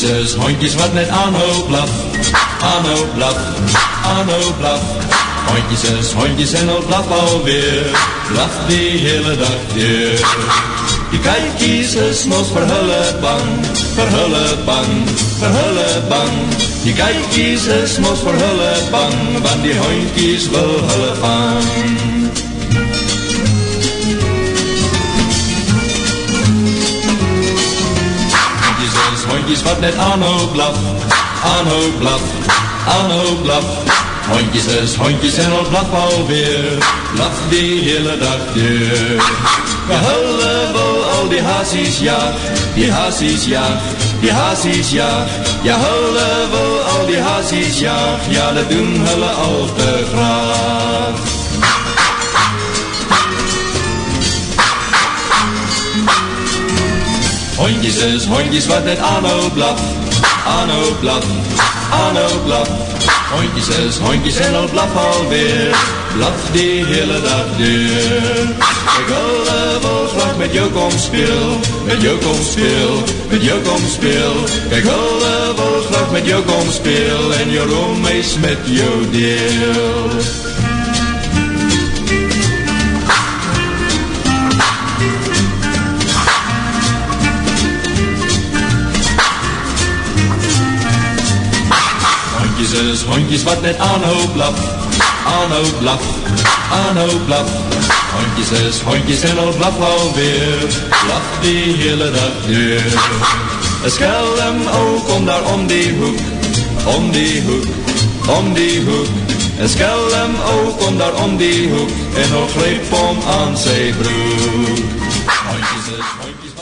Is hondjes wat net aanhoop blaf, aanhoop blaf, aanhoop blaf. Hondjes hondjes en al blaf alweer, blaf die hele dag weer. Die kijkies is mos verhullen bang, verhullen bang, verhullen bang. Die kijkies is mos verhullen bang, want die hondjes wil hulle vang. Hondjes wat net aanhou blaf, aanhou blaf, aanhou blaf. Hondjes hondjes en al blaf alweer, blaf die hele dag deur. We hulle wil al die hazies ja, die hazies ja, die hazies ja. Ja hulle wil al die hazies ja, ja dat doen hulle al te graag. Hondjes is hondjes wat net aanhou blaf, aanhou blaf, aanhou blaf. Hondjes is hondjes en al blaf alweer, blaf die hele dag deur. Ek wil wel graag met jou kom speel, met jou kom speel, met jou kom speel. Ek wil wel graag met jou kom speel en jou roemeis met jou deel. Hondjes wat net aanhou blaf, aanhou blaf, aanhou blaf. Hondjes is hondjes en al blaf alweer, blaf die hele dag deur. Een skelm ook kom daar om die hoek, om die hoek, om die hoek. Een skelm ook kom daar om die hoek, en nog greep om aan sy broek. Hondjes is hondjes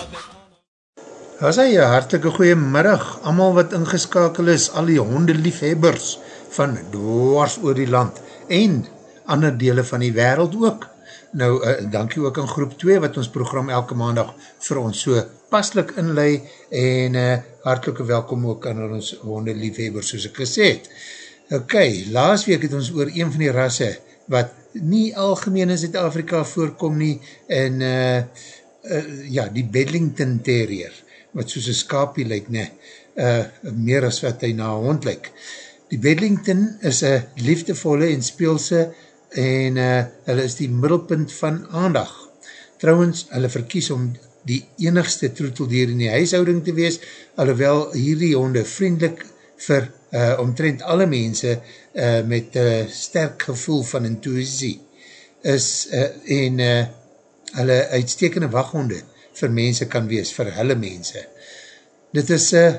Sê jy, hartelike goeie middag, allemaal wat ingeskakel is, al die hondeliefhebbers van dwars oor die land en ander dele van die wereld ook. Nou, uh, dankie ook aan groep 2 wat ons program elke maandag vir ons so paslik inlei en uh, hartelike welkom ook aan ons hondeliefhebbers soos ek gesê het. Ok, laas week het ons oor een van die rasse wat nie algemeen in Zuid-Afrika voorkom nie en uh, uh, ja, die Bedlington Terrier wat soos een skapie lyk, ne, uh, meer as wat hy na hond lyk. Die Bedlington is een liefdevolle en speelse en uh, hulle is die middelpunt van aandag. Trouwens, hulle verkies om die enigste troeteldeer in die huishouding te wees, alhoewel hierdie honde vriendelik vir uh, omtrent alle mense uh, met uh, sterk gevoel van intuïsie is uh, en uh, hulle uitstekende wachthonde vir mense kan wees, vir hulle mense. Dit is een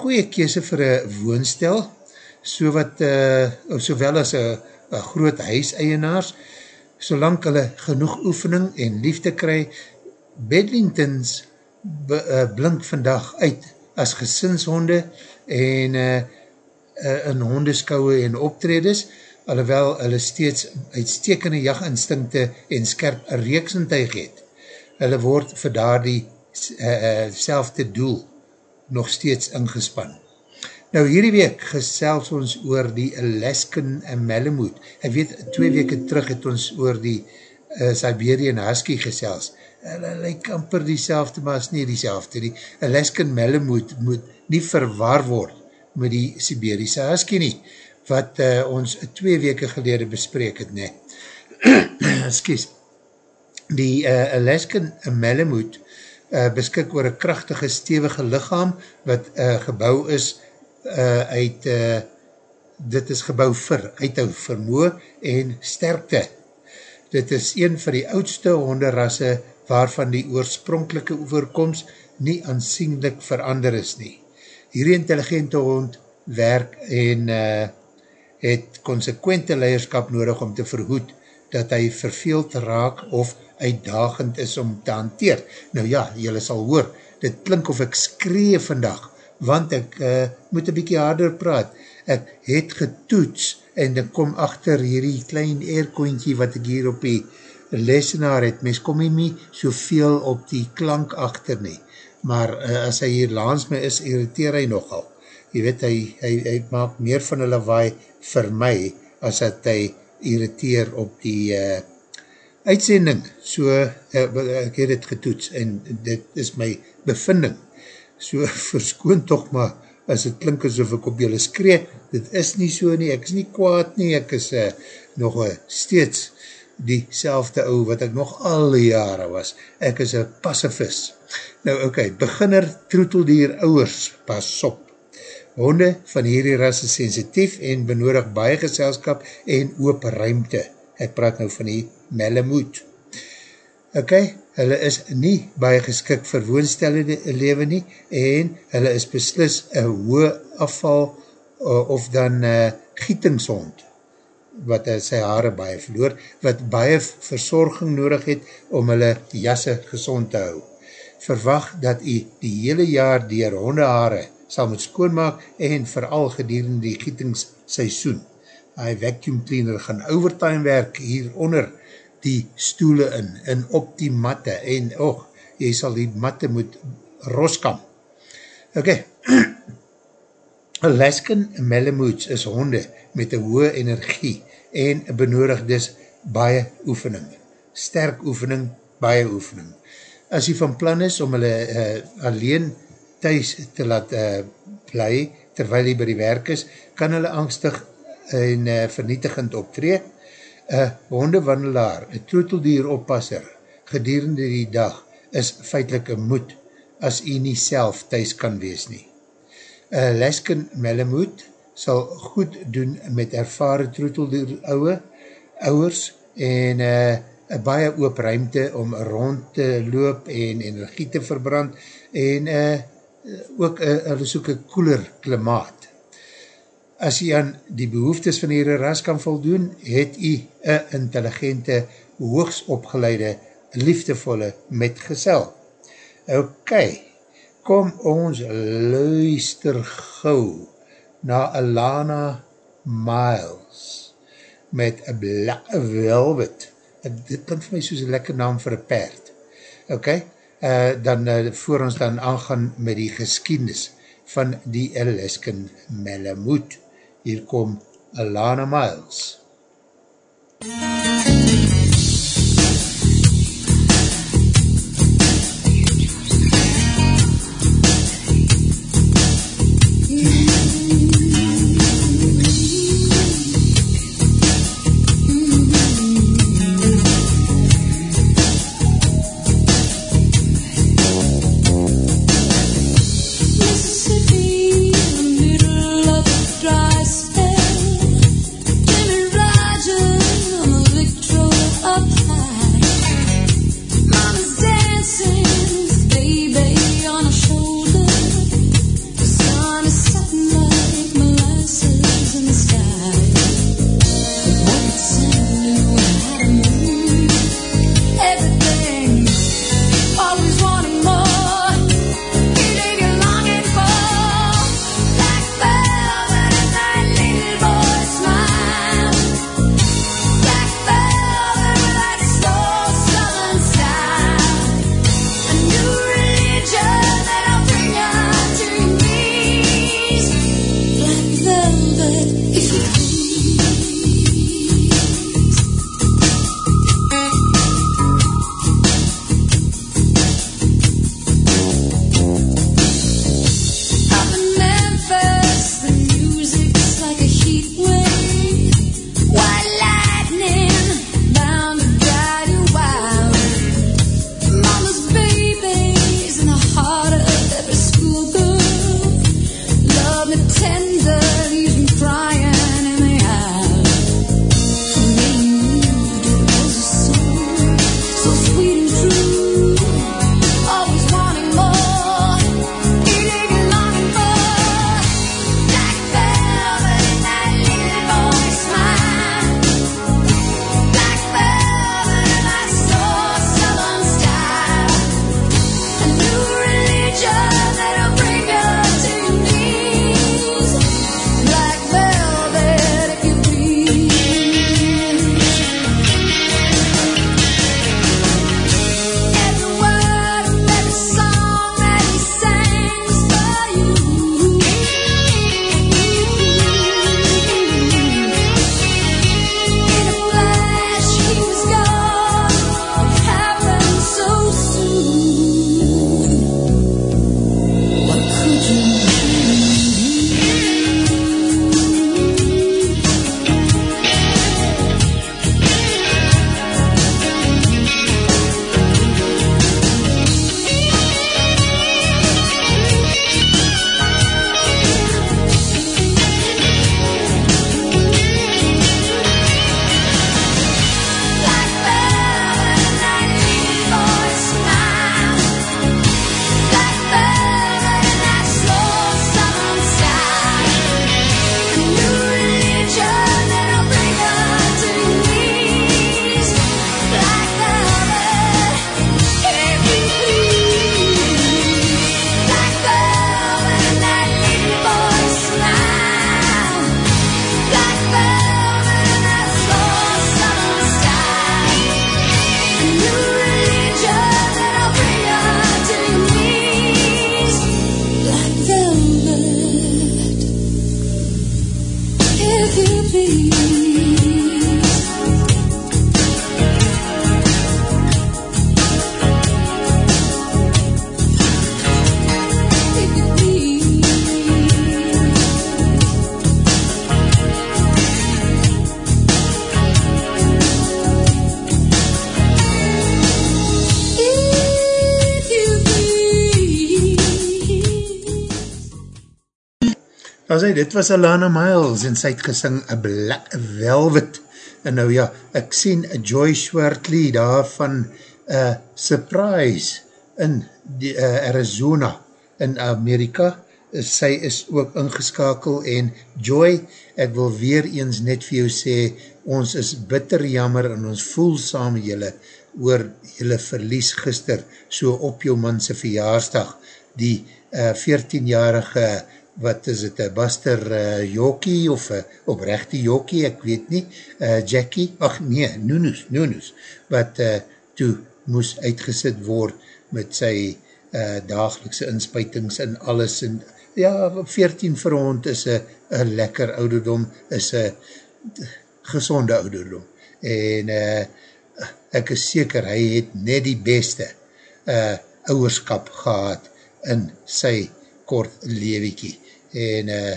goeie kese vir een woonstel, so wat, uh, sowel as een groot huiseienaars, solang hulle genoeg oefening en liefde kry, Bedlingtons be, uh, blink vandag uit as gesinshonde en uh, uh, in hondeskouwe en optredes, alhoewel hulle steeds uitstekende jaginstinkte en skerp reeksintuig het hulle word vir daar die uh, uh, selfde doel nog steeds ingespan. Nou hierdie week gesels ons oor die Alaskan Malamute. Ek weet, twee weke terug het ons oor die uh, Siberian Husky gesels. Hulle lyk amper die selfde, maar is nie die selfde. Die Alaskan Malamute moet nie verwar word met die Siberiese Husky nie, wat uh, ons twee weke gelede bespreek het, ne. Excuse die uh, Alaskan Malamute uh, beskik oor een krachtige stevige lichaam wat uh, gebouw is uh, uit uh, dit is gebouw vir uithou vermoe en sterkte. Dit is een van die oudste honderrasse waarvan die oorspronkelike overkomst nie aansienlik verander is nie. Hierdie intelligente hond werk en uh, het consequente leiderskap nodig om te verhoed dat hy verveeld raak of uitdagend is om te hanteer. Nou ja, jylle sal hoor, dit klink of ek skree vandag, want ek uh, moet een bykie harder praat. Ek het getoets en ek kom achter hierdie klein airkointje wat ek hier op die lesenaar het. Mens kom nie nie soveel op die klank achter nie. Maar uh, as hy hier langs my is, irriteer hy nogal. Jy weet, hy, hy, hy maak meer van hulle waai vir my, as dat hy irriteer op die uh, uitsending, so uh, ek het het getoets en dit is my bevinding, so verskoon toch maar as het klink asof ek op julle skree, dit is nie so nie, ek is nie kwaad nie, ek is uh, nog uh, steeds die selfde ou wat ek nog al die jare was, ek is een pacifist. Nou okay, beginner troeteldier ouwers, pas op. Honde van hierdie ras is sensitief en benodig baie geselskap en oop ruimte. Ek praat nou van die Melamoot. Ok, hulle is nie baie geskik vir woonstellende leven nie en hulle is beslis een hoë afval uh, of dan uh, gietingshond wat uh, sy haare baie verloor, wat baie verzorging nodig het om hulle jasse gezond te hou. Verwacht dat u die hele jaar dier hondehaare sal moet skoonmaak en vooral gedurende die gietingsseisoen. Hy vacuum cleaner gaan overtime werk hieronder die stoele in, en op die matte, en och, jy sal die matte moet roskam. Ok, Alaskan Malamoots is honde met een hoë energie en benodig dus baie oefening. Sterk oefening, baie oefening. As jy van plan is om hulle uh, alleen thuis te laat uh, bly, terwyl hy by die werk is, kan hulle angstig en uh, vernietigend optreed, een hondewandelaar, een troeteldier oppasser, gedurende die dag, is feitlik een moed, as jy nie self thuis kan wees nie. Een lesken melemoed sal goed doen met ervare troeteldier ouwe, ouwers, en uh, baie oop ruimte om rond te loop en energie te verbrand, en uh, ook uh, hulle soek een koeler klimaat as jy aan die behoeftes van hierdie ras kan voldoen, het jy een intelligente, hoogs opgeleide, liefdevolle metgesel. Ok, kom ons luister gauw na Alana Miles met a Black Velvet. Dit klink vir my soos een lekker naam vir een paard. Ok, uh, dan uh, voor ons dan aangaan met die geskiednis van die Alaskan Malamute hier kom Alana Miles. Jimmy dit was Alana Miles en sy het gesing A Black Velvet. En nou ja, ek sien Joy Schwartley daar van uh, Surprise in die, uh, Arizona. In Amerika sy is ook ingeskakel en Joy, ek wil weer eens net vir jou sê, ons is bitter jammer en ons voel saam jylle oor jylle verlies gister so op jou manse verjaarsdag. Die uh, 14-jarige wat is het, een Buster uh, Jokie of een oprechte Jokie, ek weet nie, uh, Jackie, ach nee, Nunus, Nunus, wat uh, toe moes uitgesit word met sy uh, dagelikse inspuitings en alles, en ja, 14 vir hond is een lekker ouderdom, is een gezonde ouderdom, en uh, ek is seker, hy het net die beste uh, ouwerskap gehad in sy kort lewekie en uh,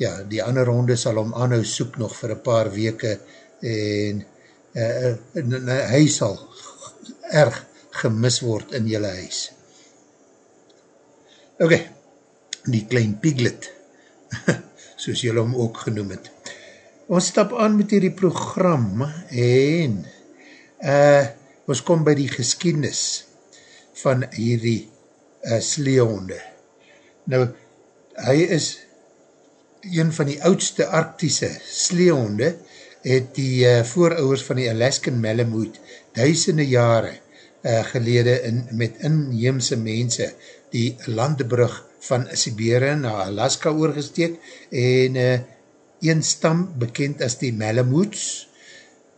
ja, die ander ronde sal om aanhou soek nog vir een paar weke en uh, uh, hy sal erg gemis word in jylle huis. Ok, die klein piglet, soos jylle hom ook genoem het. Ons stap aan met hierdie program en uh, ons kom by die geskiednis van hierdie uh, sleehonde. Nou, hy is een van die oudste arktische sleehonde, het die uh, voorouders van die Alaskan Malamute duisende jare uh, gelede in, met inheemse mense die landebrug van Siberië na Alaska oorgesteek en uh, een stam bekend as die Malamutes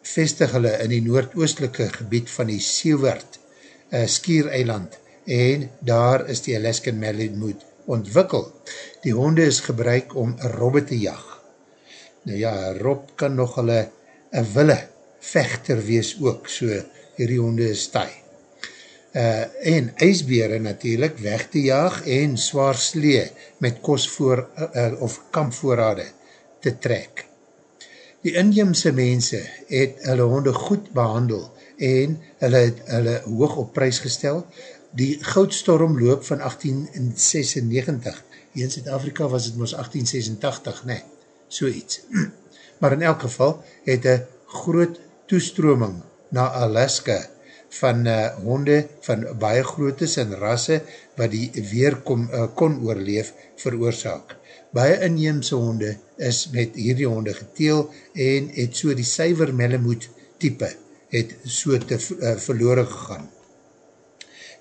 vestig hulle in die noordoostelike gebied van die Seward uh, skiereiland en daar is die Alaskan Malamute ontwikkel. Die honde is gebruik om robbe te jag. Nou ja, rob kan nog hulle een wille vechter wees ook, so hierdie honde is taai. Uh, en ijsbere natuurlijk weg te jaag en zwaar slee met kos voor, uh, of kampvoorrade te trek. Die inheemse mense het hulle honde goed behandel en hulle het hulle hoog op prijs gestel, die goudstorm loop van 1896, in Zuid-Afrika was het moos 1886, nee, so iets. Maar in elk geval het een groot toestroming na Alaska van uh, honde van baie grootes en rasse wat die weer kom, uh, kon oorleef veroorzaak. Baie inheemse honde is met hierdie honde geteel en het so die syver melemoed type het so te uh, verloren gegaan.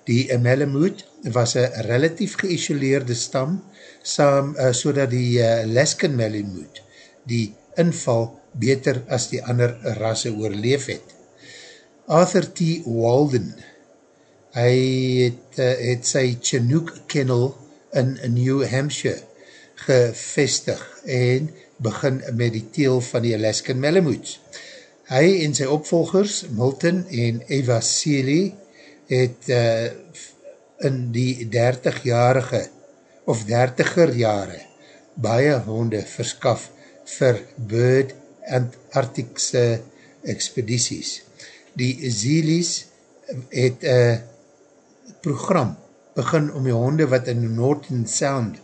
Die Malamute was een relatief geïsoleerde stam, saam, uh, so dat die uh, Leskin Malamute die inval beter as die ander rasse oorleef het. Arthur T. Walden, hy het, uh, het sy Chinook Kennel in New Hampshire gevestig en begin met die teel van die Alaskan Malamutes. Hy en sy opvolgers, Milton en Eva Seeley, het uh, in die 30-jarige of 30er jare baie honde verskaf vir Bird Antarcticse expedities. Die Zeelies het een program begin om die honde wat in Northern Sound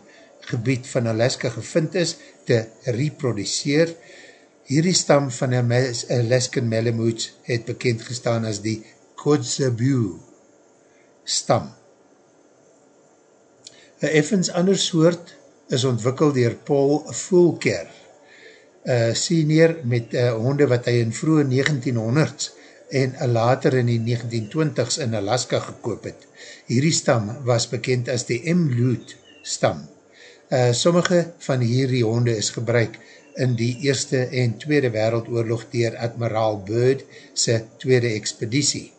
gebied van Alaska gevind is te reproduceer. Hierdie stam van Alaskan Malamutes het bekend gestaan as die Kotzebue stam. Een effens ander soort is ontwikkel dier Paul Fulker, uh, senior met uh, honde wat hy in vroege 1900s en later in die 1920s in Alaska gekoop het. Hierdie stam was bekend as die M-Loot stam. Uh, sommige van hierdie honde is gebruik in die Eerste en Tweede Wereldoorlog dier Admiral Byrd sy tweede expeditie.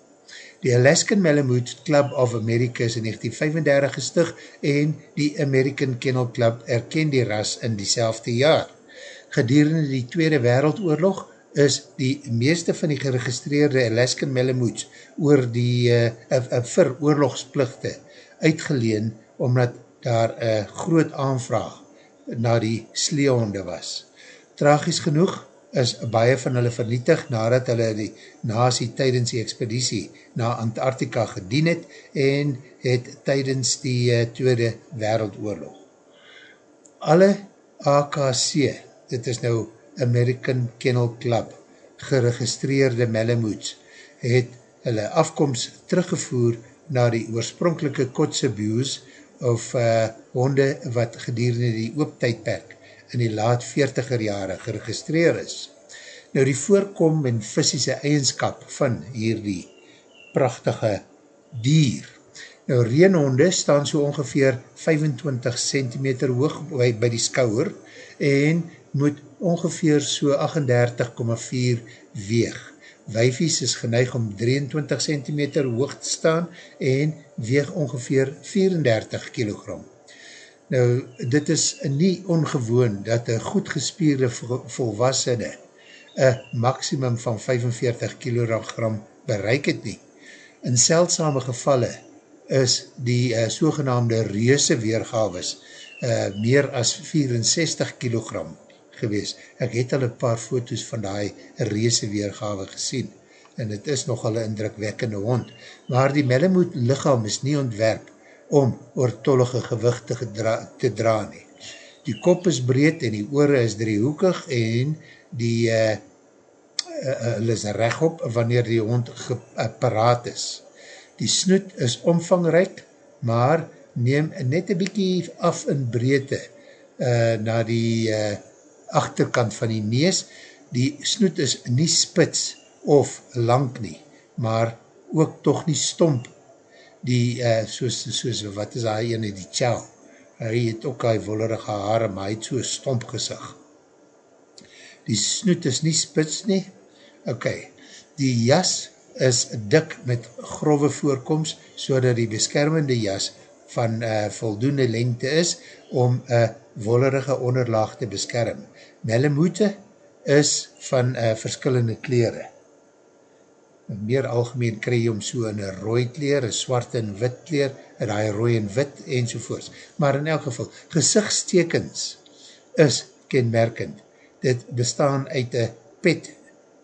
Die Alaskan Malamute Club of America is in 1935 gestig en die American Kennel Club erken die ras in die selfde jaar. gedurende die Tweede Wereldoorlog is die meeste van die geregistreerde Alaskan Malamutes oor die uh, uh, vir oorlogsplichte uitgeleen omdat daar een groot aanvraag na die sleehonde was. Tragisch genoeg is baie van hulle vernietig nadat hulle die nasie tydens die expeditie na Antarctica gedien het en het tydens die uh, Tweede Wereldoorlog. Alle AKC, dit is nou American Kennel Club, geregistreerde Malamutes, het hulle afkomst teruggevoer na die oorspronkelike Kotzebues of uh, honde wat gedurende die ooptijdperk in die laat 40er jare geregistreer is. Nou die voorkom en fysische eigenskap van hierdie prachtige dier. Nou reenhonde staan so ongeveer 25 cm hoog by, by die skouwer en moet ongeveer so 38,4 weeg. Wijfies is geneig om 23 cm hoog te staan en weeg ongeveer 34 kg. Nou, dit is nie ongewoon dat een goed gespierde volwassene een maximum van 45 kg bereik het nie. In seldsame gevalle is die uh, sogenaamde reuse weergaves uh, meer as 64 kg gewees. Ek het al een paar foto's van die reese weergawe gesien en het is nogal een indrukwekkende hond. Maar die Melamoot lichaam is nie ontwerp om oortollige gewichte gedra te dra nie. Die kop is breed en die oore is driehoekig en die uh, uh, uh, is rechtop wanneer die hond paraat is. Die snoet is omvangrijk, maar neem net een bykie af in breedte uh, na die uh, achterkant van die nees. Die snoet is nie spits of lang nie, maar ook toch nie stomp. Die, uh, soos, soos, wat is hy ene, die tjel. Hy het ook hy wollerige haare, maar hy het so stomp gesig. Die snoet is nie spits nie. Ok, die jas is dik met grove voorkomst, so die beskermende jas van uh, voldoende lengte is om een wollerige onderlaag te beskerm. Melamoete is van uh, verskillende kleren. Meer algemeen krij jy om so in een rooi kleer, een zwart en wit kleer, en die rooi en wit enzovoorts. Maar in elk geval, gezichtstekens is kenmerkend. Dit bestaan uit een pet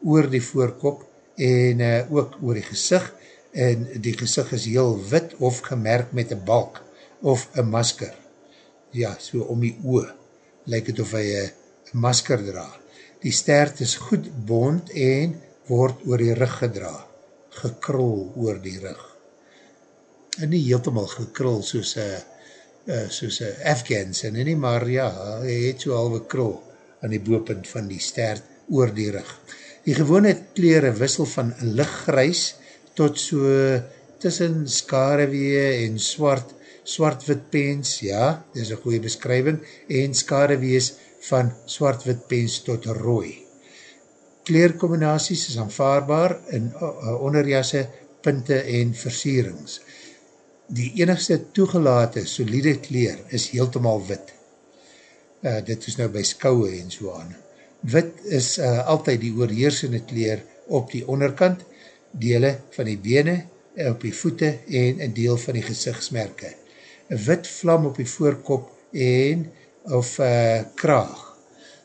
oor die voorkop en uh, ook oor die gezicht en die gezicht is heel wit of gemerk met een balk of een masker. Ja, so om die oor lyk het of hy een masker dra. Die stert is goed bond en word oor die rug gedra, gekrol oor die rug. En nie heeltemaal gekrol soos een uh, soos een Afghans en nie, maar ja, hy het so halwe krol aan die boepunt van die stert oor die rug. Die gewone kleren wissel van lichtgrys tot so tussen skarewee en swart, swart-wit pens, ja, dit is een goeie beskrywing, en skarewees van swart-wit pens tot rooi. Kleerkombinaties is aanvaarbaar in onderjasse, pinte en versierings. Die enigste toegelate solide kleer is heeltemaal wit. Uh, dit is nou by skouwe en so aan. Wit is uh, altyd die oorheersende kleer op die onderkant, dele van die bene, op die voete en een deel van die gezichtsmerke. Een wit vlam op die voorkop en of uh, kraag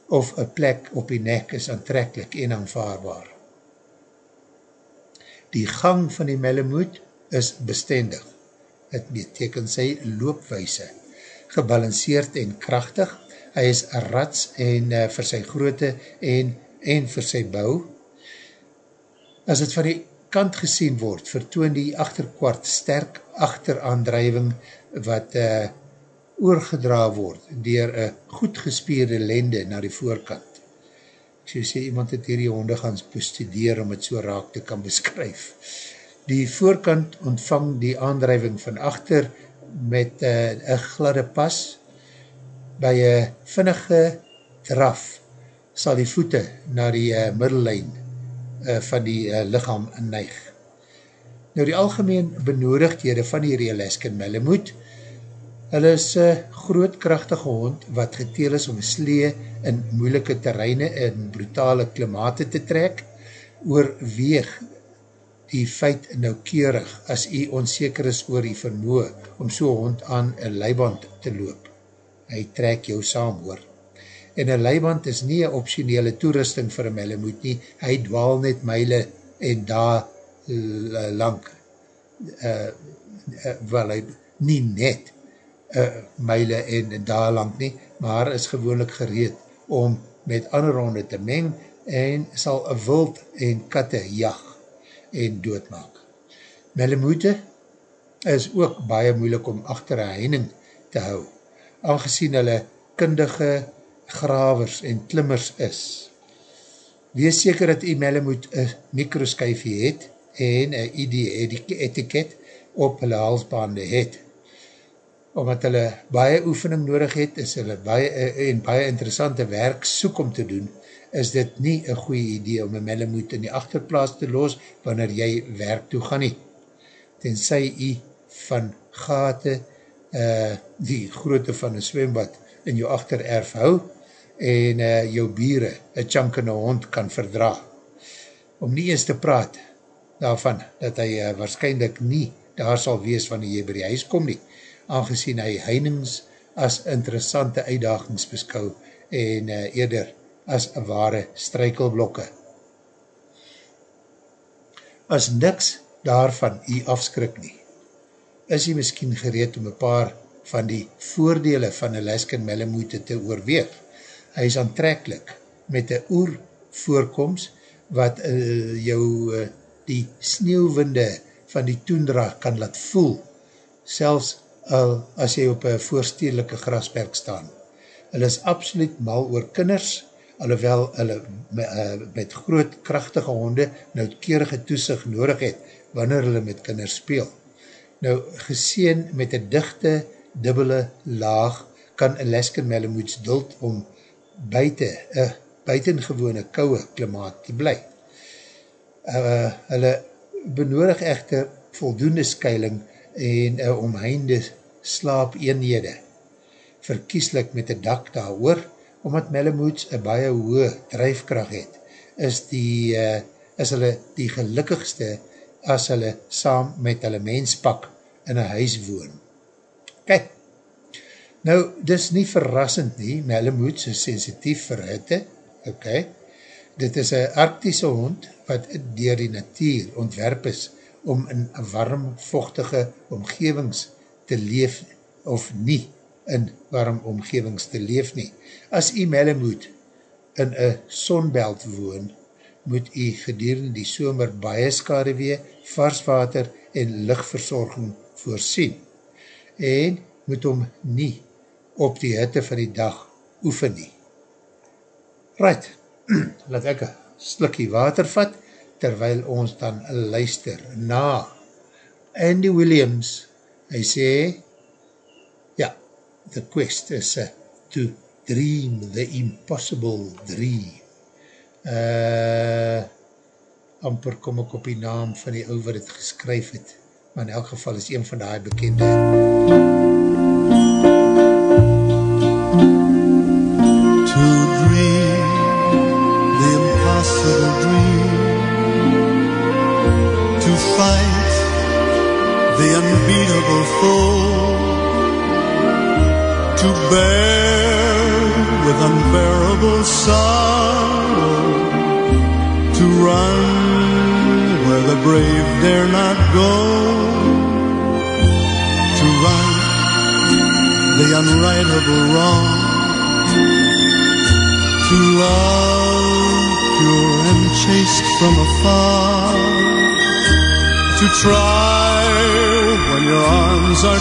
of een plek op die nek is aantrekkelijk en aanvaarbaar. Die gang van die melamoot is bestendig. Het beteken sy loopwijse. Gebalanceerd en krachtig. Hy is rats en uh, vir sy groote en, en vir sy bou. As het van die kant gesien word, vertoon die achterkwart sterk achteraandrijving wat uh, oorgedra word dier een goed gespierde lende na die voorkant. So sê, iemand het hier die honde gaan bestudeer om het so raak te kan beskryf. Die voorkant ontvang die aandrijving van achter met uh, een gladde pas. By een vinnige draf sal die voete na die uh, middellijn uh, van die uh, lichaam neig. Nou die algemeen benodigdhede van die Realisken Melamoot Hulle is een groot krachtige hond wat geteel is om slee in moeilike terreine en brutale klimate te trek, oorweeg die feit noukeurig as jy onzeker is oor die vermoe om so hond aan een leiband te loop. Hy trek jou saam hoor. En een leiband is nie een optionele toerusting vir een melemoet nie, hy dwaal net myle en daar lang uh, uh, wel hy nie net uh, myle en daar lang nie, maar is gewoonlik gereed om met ander honde te meng en sal wild en katte jag en doodmaak. Melemoete is ook baie moeilik om achter een heining te hou, aangezien hulle kundige gravers en klimmers is. Wees seker dat die melemoet een mikroskyfie het en een ID etiket op hulle halsbaande het. Omdat hulle baie oefening nodig het, is hulle baie, en baie interessante werk soek om te doen, is dit nie een goeie idee om een melemoet in die achterplaas te los wanneer jy werk toe gaan nie. Tenzij jy van gate uh, die grootte van een zwembad in jou achtererf hou en uh, jou bieren een chunk in een hond kan verdra. Om nie eens te praat daarvan dat hy uh, waarschijnlijk nie daar sal wees wanneer jy by die huis kom nie, aangezien hy heinings as interessante uitdagings beskou en uh, eerder as ware strykelblokke. As niks daarvan jy afskrik nie, is jy miskien gereed om een paar van die voordele van Alaskan Melamoete te oorweeg. Hy is aantrekkelijk met een oer voorkomst wat uh, jou uh, die sneeuwwinde van die toendra kan laat voel, selfs al as jy op een voorstedelike grasperk staan. Hulle is absoluut mal oor kinders, alhoewel hulle eh, met groot krachtige honde noudkerige toesig nodig het, wanneer hulle met kinders speel. Nou, geseen met een dichte, dubbele laag, kan Alaskan Malamoots duld om buiten, een buitengewone kouwe klimaat te bly. Uh, hulle benodig echter voldoende skuiling en een omheinde slaap eenhede, verkieslik met een dak daar oor, omdat Malamoots een baie hoë drijfkracht het, is, die, uh, is hulle die gelukkigste as hulle saam met hulle menspak in een huis woon. Kijk, nou, dis nie verrassend nie, Malamoots is sensitief vir hitte, ok, dit is een arktische hond wat dier die natuur ontwerp is om in warm, vochtige omgevings te leef of nie in warm omgevings te leef nie. As jy Melamoot in een sonbelt woon, moet jy gedurende die somer baie skadewee, varswater en lichtverzorging voorsien. En moet om nie op die hitte van die dag oefen nie. Right, laat ek een slikkie water vat, terwyl ons dan luister na Andy Williams. Hy sê, the quest is uh, to dream the impossible dream. Uh, amper kom ek op die naam van die ou wat het geskryf het, maar in elk geval is een van die bekende. To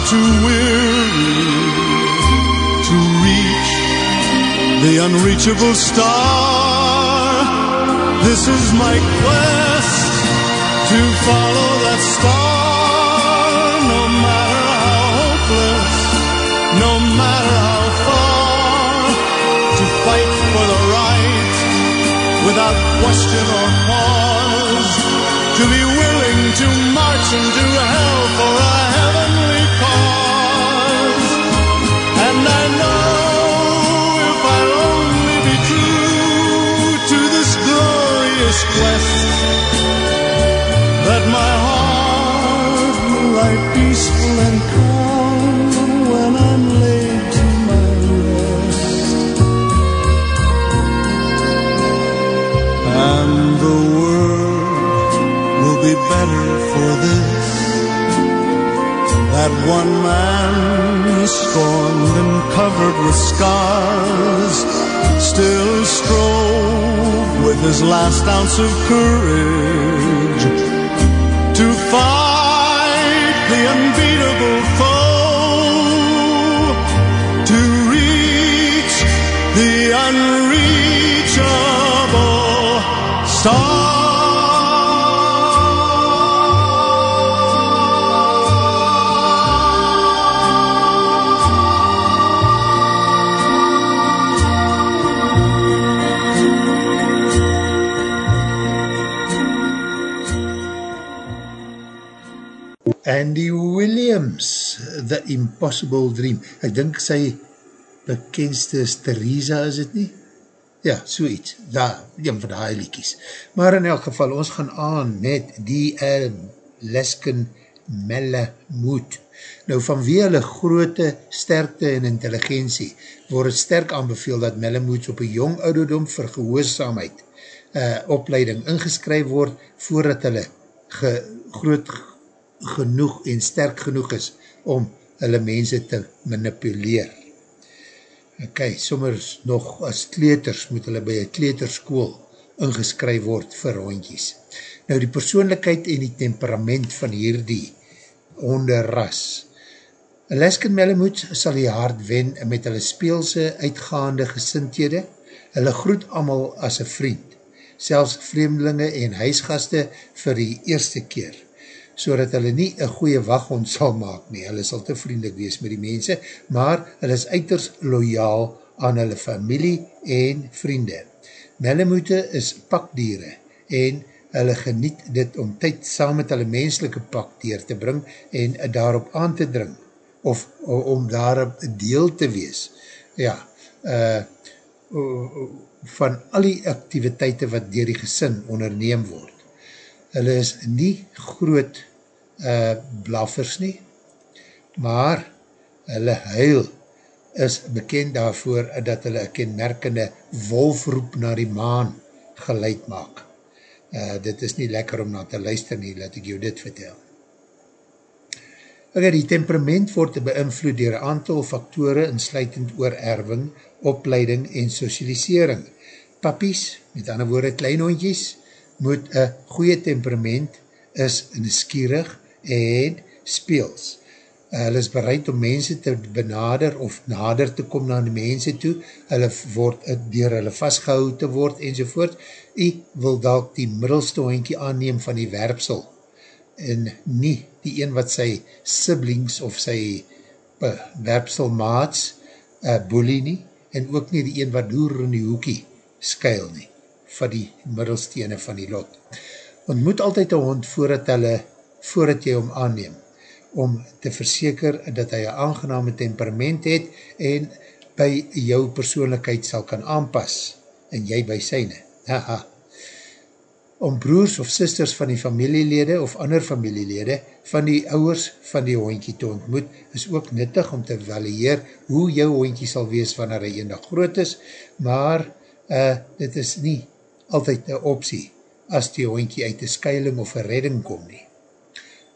too weary to reach the unreachable star. This is my quest to follow that star, no matter how hopeless, no matter how far, to fight for the right without question or pause, to be willing to march into hell for this. That one man, scorned and covered with scars, still strove with his last ounce of courage to fight the unbeatable foe, to reach the unreachable star. Andy Williams, The Impossible Dream. Ek dink sy bekendste is Theresa, is het nie? Ja, so iets. Daar, een van die liedjes. Maar in elk geval, ons gaan aan met die uh, Lesken Melle-Moed. Nou, vanwee hulle grote sterkte en intelligentie, word het sterk aanbeveel dat Melle-Moeds op een jong ouderdom vir gehoorzaamheid uh, opleiding ingeskryf word, voordat hulle ge, groot genoeg en sterk genoeg is om hulle mense te manipuleer. Ok, sommers nog as kleeters moet hulle by een kleeterskool ingeskryf word vir hondjies. Nou die persoonlijkheid en die temperament van hierdie onderras. Alaskan Melamoot sal die hart wen met hulle speelse uitgaande gesintede. Hulle groet amal as een vriend, selfs vreemdelinge en huisgaste vir die eerste keer so dat hulle nie een goeie waghond sal maak nie. Hulle sal te vriendelik wees met die mense, maar hulle is uiters loyaal aan hulle familie en vriende. Mellemoete is pakdiere en hulle geniet dit om tyd saam met hulle menselike pakdier te bring en daarop aan te dring of om daarop deel te wees. Ja, uh, van al die activiteite wat dier die gesin onderneem word hulle is nie groot uh, blaffers nie, maar hulle huil is bekend daarvoor dat hulle een kenmerkende wolfroep na die maan geleid maak. Uh, dit is nie lekker om na te luister nie, laat ek jou dit vertel. Okay, die temperament word beïnvloed dier aantal faktore insluitend oor erwing, opleiding en socialisering. Pappies, met ander woorde kleinhondjies, moet een goeie temperament is neskierig en speels. Hulle is bereid om mense te benader of nader te kom na die mense toe, hulle word dier hulle vastgehou te word enzovoort. U wil dalk die middelste hoinkie aanneem van die werpsel en nie die een wat sy siblings of sy werpselmaats uh, boelie nie en ook nie die een wat door in die hoekie skuil nie van die middelstene van die lot. Ontmoet altyd een hond voordat hulle, voordat jy hom aanneem, om te verseker dat hy een aangename temperament het en by jou persoonlijkheid sal kan aanpas en jy by syne. Haha. Om broers of sisters van die familielede of ander familielede van die ouwers van die hondkie te ontmoet is ook nuttig om te valieer hoe jou hondkie sal wees wanneer hy eendag groot is, maar uh, dit is nie altyd een optie as die hondkie uit die skuiling of een redding kom nie.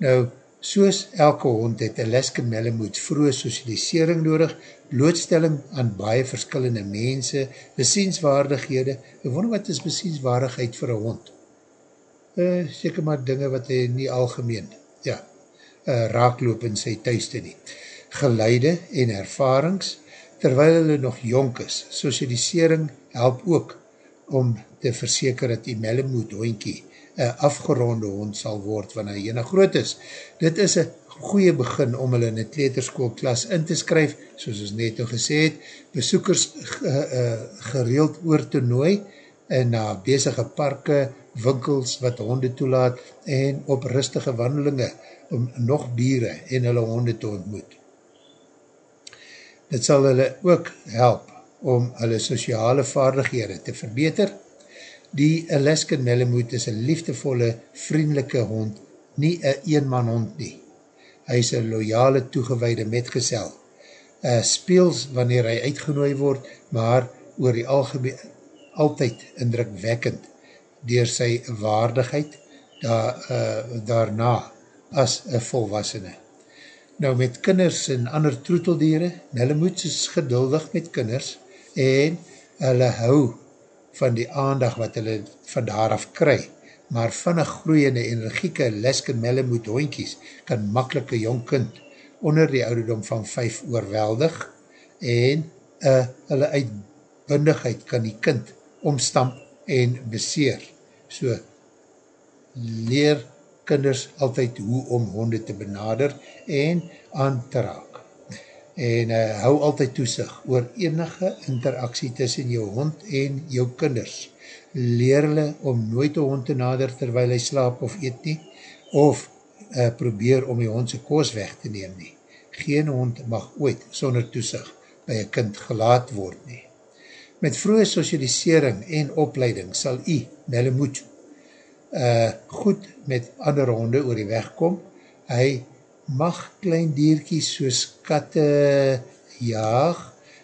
Nou, soos elke hond het Alaskan Malamute vroege socialisering nodig, blootstelling aan baie verskillende mense, besienswaardighede, en wonder wat is besienswaardigheid vir een hond? Uh, Seker maar dinge wat hy nie algemeen, ja, uh, raakloop in sy thuiste nie. Geleide en ervarings, terwyl hulle nog jonk is, socialisering help ook om te verseker dat die Melamoot hoinkie een afgeronde hond sal word wanneer hy ene groot is. Dit is een goeie begin om hulle in een kleterskoolklas in te skryf, soos ons net al gesê het, besoekers gereeld oor te nooi en na bezige parke, winkels wat honde toelaat en op rustige wandelinge om nog biere en hulle honde te ontmoet. Dit sal hulle ook help om hulle sociale vaardighede te verbeter. Die Alaskan Malamute is een liefdevolle, vriendelike hond, nie een eenman hond nie. hy is een loyale toegeweide metgezel. Uh, speels wanneer hy uitgenooi word, maar oor die algemeen altyd indrukwekkend dier sy waardigheid da, uh, daarna as een volwassene. Nou met kinders en ander troeteldiere, hulle moet soos geduldig met kinders en hulle hou van die aandag wat hulle van daaraf kry, maar van een groeiende energieke lesken mellemoed hoinkies kan makkelike jong kind onder die ouderdom van 5 oorweldig en uh, hulle uitbundigheid kan die kind omstamp en beseer. So leer kinders altyd hoe om honde te benader en aan te raak. En uh, hou altyd toesig oor enige interaksie tussen jou hond en jou kinders. Leer hulle om nooit een hond te nader terwijl hy slaap of eet nie, of uh, probeer om die hondse koos weg te neem nie. Geen hond mag ooit sonder toesig by een kind gelaat word nie. Met vroege socialisering en opleiding sal u, Melle Moed, uh, goed met ander honde oor die weg kom. Hy mag klein dierkies soos katte jaag,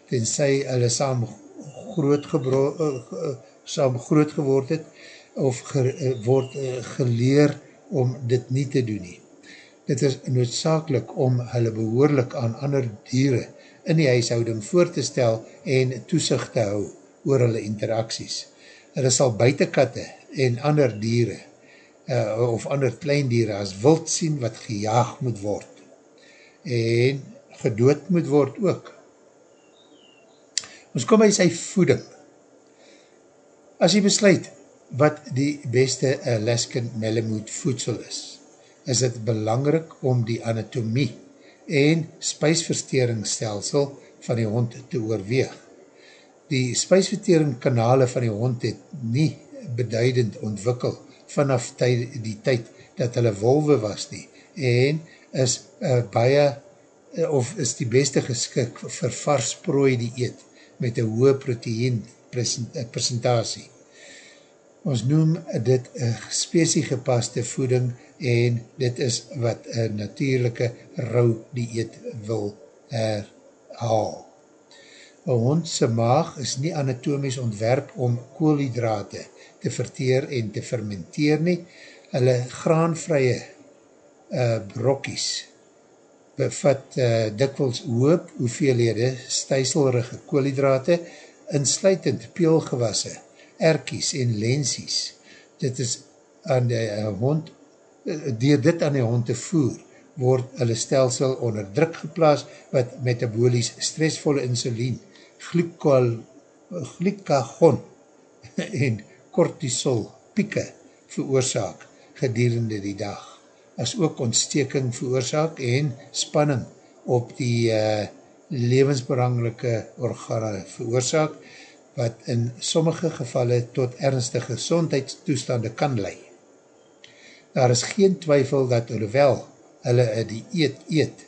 tenzij hulle saam groot, gebro, uh, saam groot geword het, of ge, uh, word uh, geleer om dit nie te doen nie. Dit is noodzakelik om hulle behoorlik aan ander dieren in die huishouding voor te stel en toezicht te hou oor hulle interacties. Hulle sal buitenkatte en ander dieren uh, of ander klein dieren as wild sien wat gejaag moet word en gedood moet word ook. Ons kom by sy voeding. As jy besluit wat die beste Alaskan Malamute voedsel is, is het belangrik om die anatomie en spijsverteringsstelsel van die hond te oorweeg. Die spijsverteringskanale van die hond het nie beduidend ontwikkel vanaf tyd, die tyd dat hulle wolwe was nie en is uh, baie uh, of is die beste geskik vir vars prooi die eet met een hoë proteïen presentatie. Ons noem dit een spesie gepaste voeding en dit is wat een natuurlijke rou die eet wil herhaal. Een hondse maag is nie anatomies ontwerp om koolhydrate te verteer en te fermenteer nie. Hulle graanvrye uh, brokkies bevat uh, dikwels hoop hoeveelhede stijselrige koolhydrate, insluitend peelgewasse, erkies en lensies. Dit is aan die uh, hond, uh, dier dit aan die hond te voer, word hulle stelsel onder druk geplaas, wat metabolies stressvolle insulien glykagon en cortisol pieke veroorzaak gedurende die dag, as ook ontsteking veroorzaak en spanning op die uh, levensbelangrike organe veroorzaak, wat in sommige gevalle tot ernstige gezondheidstoestande kan lei. Daar is geen twyfel dat hoewel hulle die eet eet,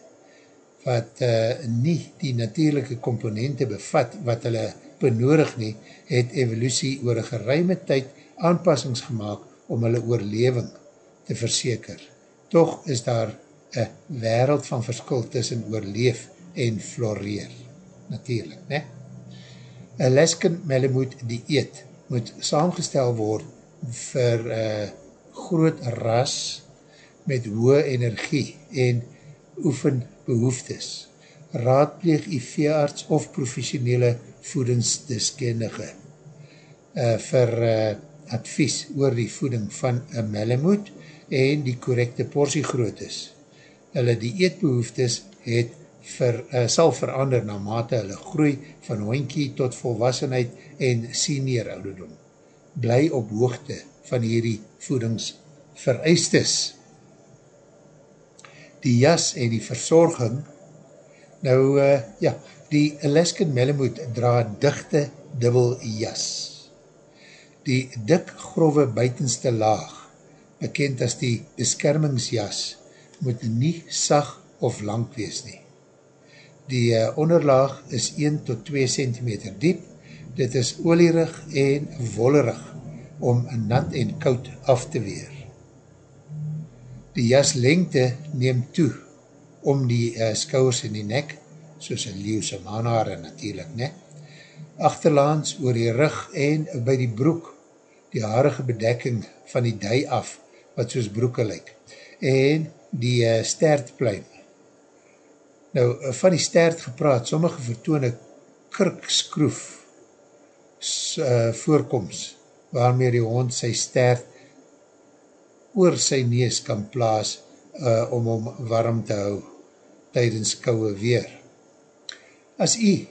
wat uh, nie die natuurlijke komponente bevat wat hulle benodig nie, het evolutie oor een geruime tyd aanpassings gemaakt om hulle oorleving te verseker. Toch is daar een wereld van verskil tussen oorleef en floreer. Natuurlijk, ne? Een lesken melemoed die eet moet saamgestel word vir uh, groot ras met hoë energie en oefen behoeftes. Raadpleeg die veearts of professionele voedingsdeskendige uh, vir uh, advies oor die voeding van een melemoed en die correcte portie groot is. Hulle die eetbehoeftes het ver, uh, sal verander na mate hulle groei van hoinkie tot volwassenheid en senior ouderdom. Bly op hoogte van hierdie voedingsvereistes die jas en die verzorging, nou, uh, ja, die Alaskan Malamute dra dichte dubbel jas. Die dik grove buitenste laag, bekend as die beskermingsjas, moet nie sag of lang wees nie. Die uh, onderlaag is 1 tot 2 cm diep, dit is olierig en wollerig om nat en koud af te weer. Die jas lengte neem toe om die uh, skouwers en die nek, soos een leeuwse manhaare natuurlijk, ne? Achterlands oor die rug en by die broek, die harige bedekking van die dij af, wat soos broeke lyk, en die uh, stertpluim. Nou, van die stert gepraat, sommige vertoon een kirkskroef uh, voorkomst, waarmee die hond sy stert oor sy nees kan plaas uh, om hom warm te hou tydens kouwe weer. As jy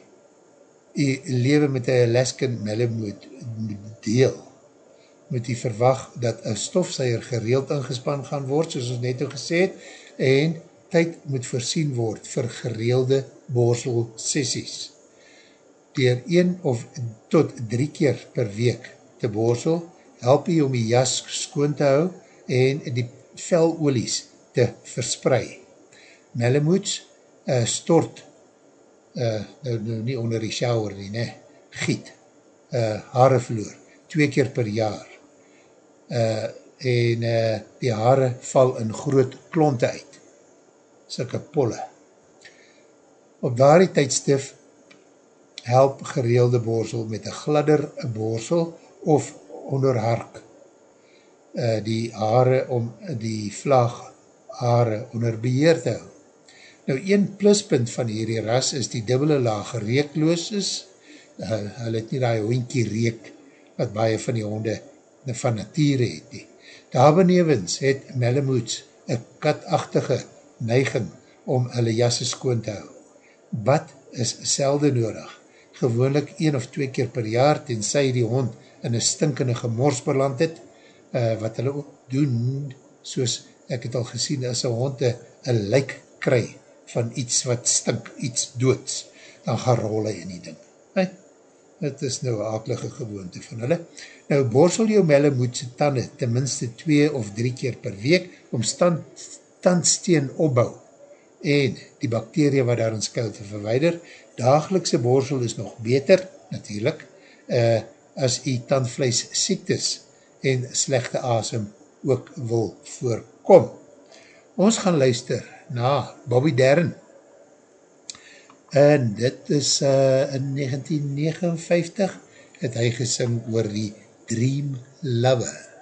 jy leven met een Alaskan Malamute deel, moet jy verwag dat een stofseier gereeld ingespan gaan word, soos ons net al gesê het, en tyd moet voorsien word vir gereelde borsel sessies. Door een of tot drie keer per week te borsel, help jy om die jas skoon te hou en die velolies te versprei. Malamutes uh, stort uh, nou, nou nie onder die shower nie, ne, giet, uh, haare vloer, twee keer per jaar. Uh, en uh, die haare val in groot klonte uit, sikke polle. Op daardie tijdstif help gereelde borsel met een gladder borsel of onderhark uh, die haare om die vlag haare onder beheer te hou. Nou, een pluspunt van hierdie ras is die dubbele laag reekloos is. Uh, hulle het nie die hoentjie reek wat baie van die honde van nature het nie. Daar benevens het Malamutes een katachtige neiging om hulle jasse skoon te hou. Bad is selde nodig. Gewoonlik een of twee keer per jaar tenzij die hond in een stinkende gemors beland het, uh, wat hulle ook doen, soos ek het al gesien, as een hond een lijk kry, van iets wat stink, iets doods, dan gaan rolle in die ding. Hey, dit is nou een akelige gewoonte van hulle. Nou, borsel jou melle moet sy tanden ten minste twee of drie keer per week om stand, tandsteen opbouw en die bakterie wat daar in skuil te verweider. Dagelikse borsel is nog beter, natuurlijk, uh, as die tandvlees siektes en slechte asem ook wil voorkom. Ons gaan luister na Bobby Darren. En dit is uh, in 1959 het hy gesing oor die Dream Lover.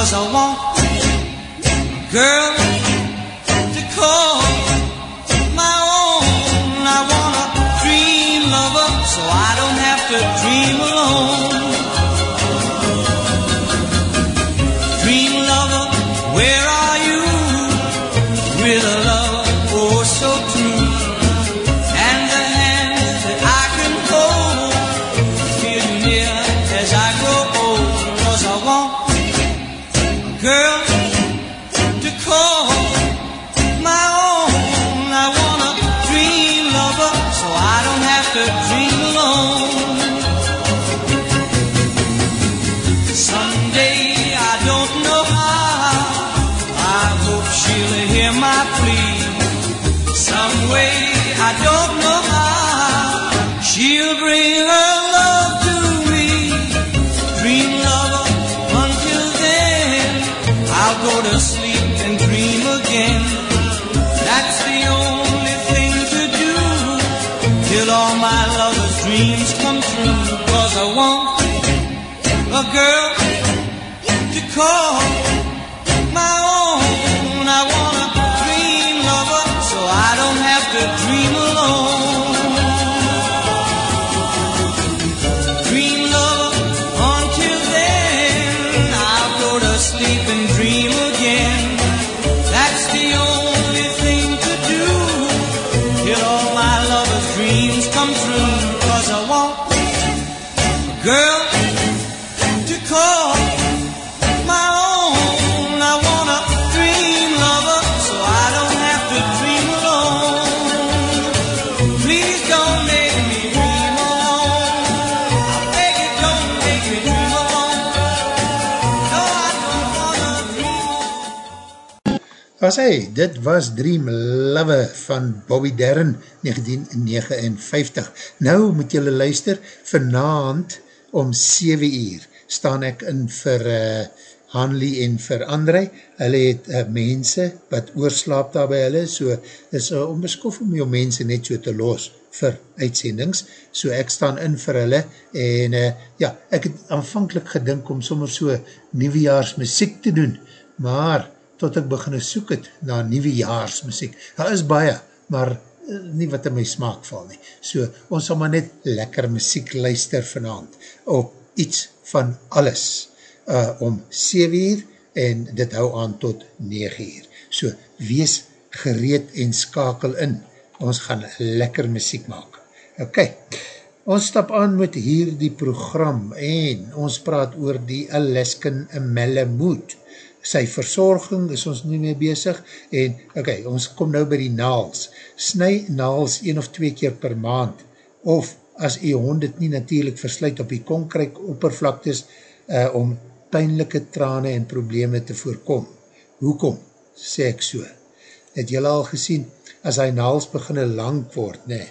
Cause I want girl girl to call As hy, dit was Dream Love van Bobby Darren 1959. Nou moet julle luister, vanavond om 7 uur staan ek in vir uh, Hanley en vir André. Hulle het uh, mense wat oorslaap daar by hulle, so is uh, onbeskof om jou mense net so te los vir uitsendings. So ek staan in vir hulle en uh, ja, ek het aanvankelijk gedink om sommer so nieuwejaars muziek te doen, maar tot ek begin soek het na nieuwejaarsmuziek. Daar is baie, maar eh, nie wat in my smaak val nie. So, ons sal maar net lekker muziek luister vanavond op iets van alles uh, om 7 uur en dit hou aan tot 9 uur. So, wees gereed en skakel in. Ons gaan lekker muziek maak. Ok, ons stap aan met hier die program en ons praat oor die Alaskan Malamute sy verzorging is ons nie meer bezig en ok, ons kom nou by die naals. Sny naals een of twee keer per maand of as die hond het nie natuurlijk versluit op die konkrijk oppervlaktes uh, om pijnlijke trane en probleme te voorkom. Hoekom? Sê ek so. Het jylle al gesien, as hy naals beginne lang word, nee,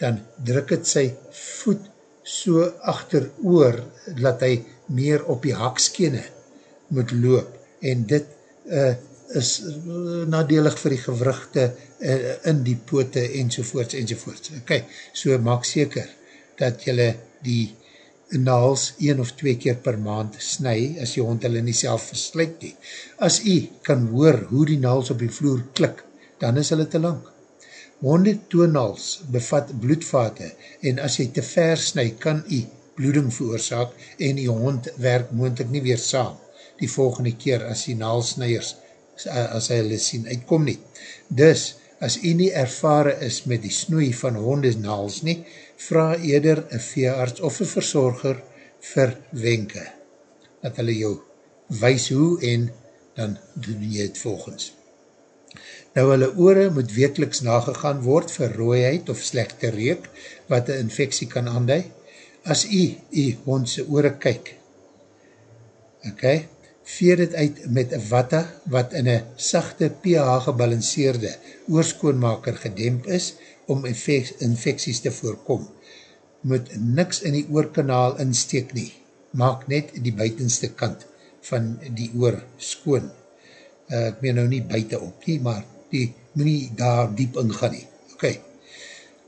dan druk het sy voet so achter oor, dat hy meer op die hakskene moet loop en dit uh, is nadelig vir die gewrugte uh, in die pote enzovoorts enzovoorts. Ok, so maak seker dat jylle die naals een of twee keer per maand snu as jy hond hulle nie self versluit nie. As jy kan hoor hoe die naals op die vloer klik, dan is hulle te lang. Honde toonals bevat bloedvate en as jy te ver snu, kan jy bloeding veroorzaak en die hond werk moendlik nie weer saam die volgende keer as die naalsnijers, as hy hulle sien, uitkom nie. Dus, as jy nie ervare is met die snoei van hondesnaals nie, vraag eerder een veearts of een verzorger vir wenke, dat hulle jou wees hoe en dan doen jy het volgens. Nou hulle oore moet wekeliks nagegaan word vir rooiheid of slechte reek, wat een infectie kan aandui. As jy jy hondse oore kyk, okay, veer het uit met een watta wat in een sachte pH gebalanceerde oorskoonmaker gedemp is om infecties te voorkom. Moet niks in die oorkanaal insteek nie. Maak net die buitenste kant van die oor skoon. Uh, ek meen nou nie buiten op nie, maar die moet nie daar diep ingaan nie. Oké. Okay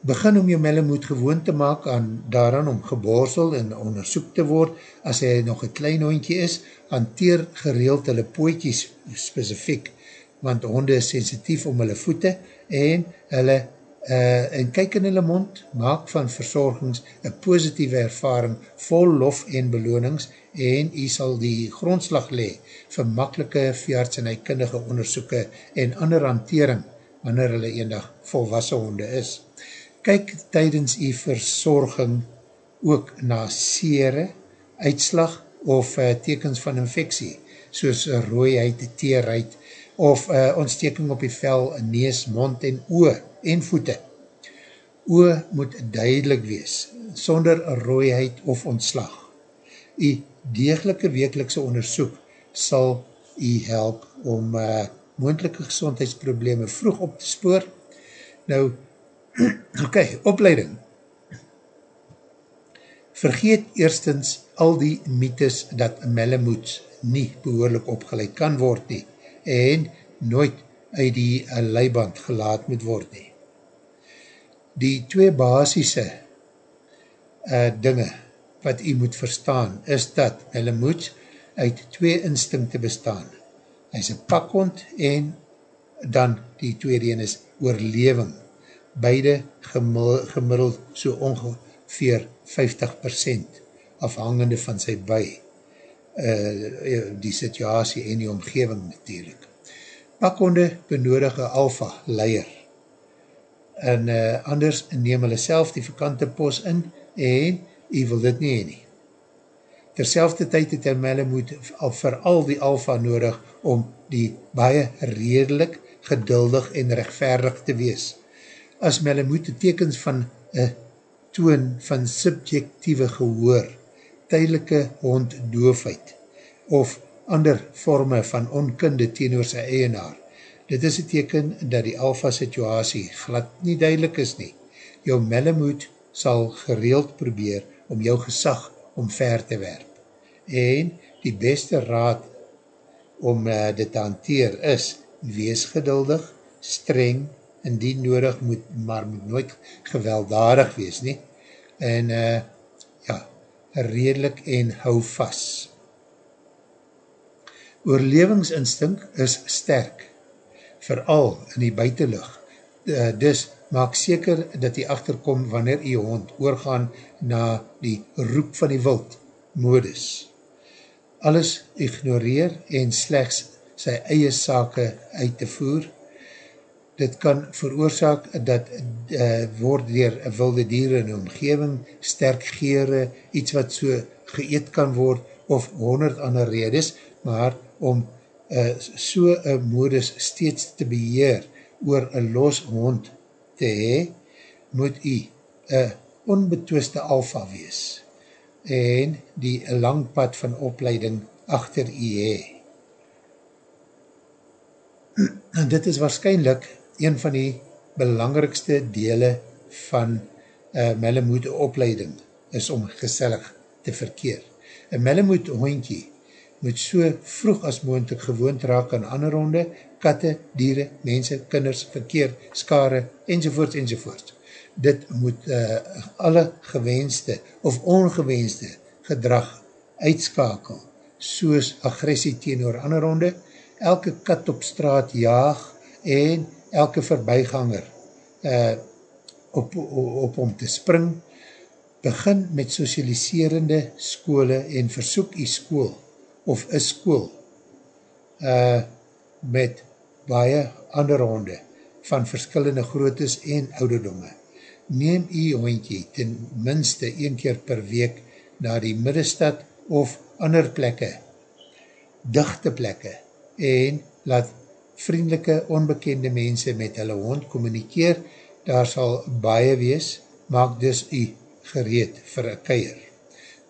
begin om jou mellemoed gewoon te maak aan daaraan om geborsel en onderzoek te word, as hy nog een klein hondje is, hanteer gereeld hulle pootjies specifiek, want honde is sensitief om hulle voete en hulle uh, en kyk in hulle mond, maak van verzorgings een positieve ervaring vol lof en belonings en jy sal die grondslag le vir makkelike veearts en eikundige onderzoeke en ander hantering wanneer hulle eendag volwassen honde is kyk tydens die verzorging ook na sere, uitslag of uh, tekens van infectie, soos rooiheid, teerheid, of uh, ontsteking op die vel, nees, mond en oor en voete. Oor moet duidelik wees, sonder rooiheid of ontslag. Die degelike wekelikse onderzoek sal u help om uh, moendelike gezondheidsprobleme vroeg op te spoor. Nou, ok, opleiding. Vergeet eerstens al die mythes dat Malamutes nie behoorlik opgeleid kan word nie en nooit uit die leiband gelaat moet word nie. Die twee basisse uh, dinge wat jy moet verstaan is dat Malamutes uit twee instinkte bestaan. Hy is een pakhond en dan die tweede een is oorleving beide gemiddeld so ongeveer 50% afhangende van sy by uh, die situasie en die omgeving natuurlijk. Pakhonde benodig een alfa leier en uh, anders neem hulle self die vakante pos in en hy wil dit nie nie. Terselfde tyd het hy melle moet vir al die alfa nodig om die baie redelijk, geduldig en rechtverdig te wees as melamoete tekens van een toon van subjectieve gehoor, tydelike honddoofheid of ander vorme van onkunde teenoor sy eienaar, Dit is een teken dat die alpha situasie glad nie duidelik is nie. Jou mellemoed sal gereeld probeer om jou gesag om ver te werp. En die beste raad om uh, dit te hanteer is, wees geduldig, streng, en die nodig moet, maar moet nooit gewelddadig wees nie. En uh, ja, redelijk en hou vast. Oorlevingsinstinct is sterk, vooral in die buitenlucht. Uh, dus maak seker dat die achterkom wanneer die hond oorgaan na die roep van die wild modus. Alles ignoreer en slechts sy eie sake uit te voer. Dit kan veroorzaak dat uh, word dier wilde dier in die omgeving, sterk gere, iets wat so geëet kan word, of honderd ander redes, maar om uh, so een modus steeds te beheer oor een los hond te hee, moet u een onbetwiste alfa wees en die lang pad van opleiding achter u hee. En dit is waarschijnlijk een van die belangrikste dele van uh, Mellemoed opleiding is om gesellig te verkeer. Een Mellemoed hondje moet so vroeg as moendlik gewoond raak aan ander honde, katte, dieren, mense, kinders, verkeer, skare, enzovoort, enzovoort. Dit moet uh, alle gewenste of ongewenste gedrag uitskakel, soos agressie teen oor ander honde, elke kat op straat jaag en elke verbyganger uh, op, op om te spring, begin met socialiserende skole en versoek die skool of een school uh, met baie ander honde van verskillende grootes en ouderdomme. Neem die hondje ten minste een keer per week na die middenstad of ander plekke, dichte plekke en laat vriendelike onbekende mense met hulle hond communikeer, daar sal baie wees, maak dus u gereed vir een keier.